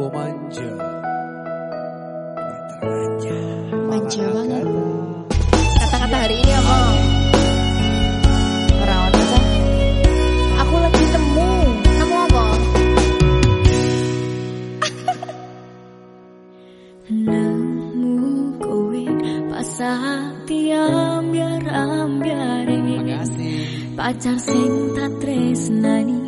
duo manja. Manja banget. Kata-kata hari ini apa? Orang ada? Aku lagi temu. Nemu apa? Nemu kowe pas tiam biar ambiare pacar sing tak tresnani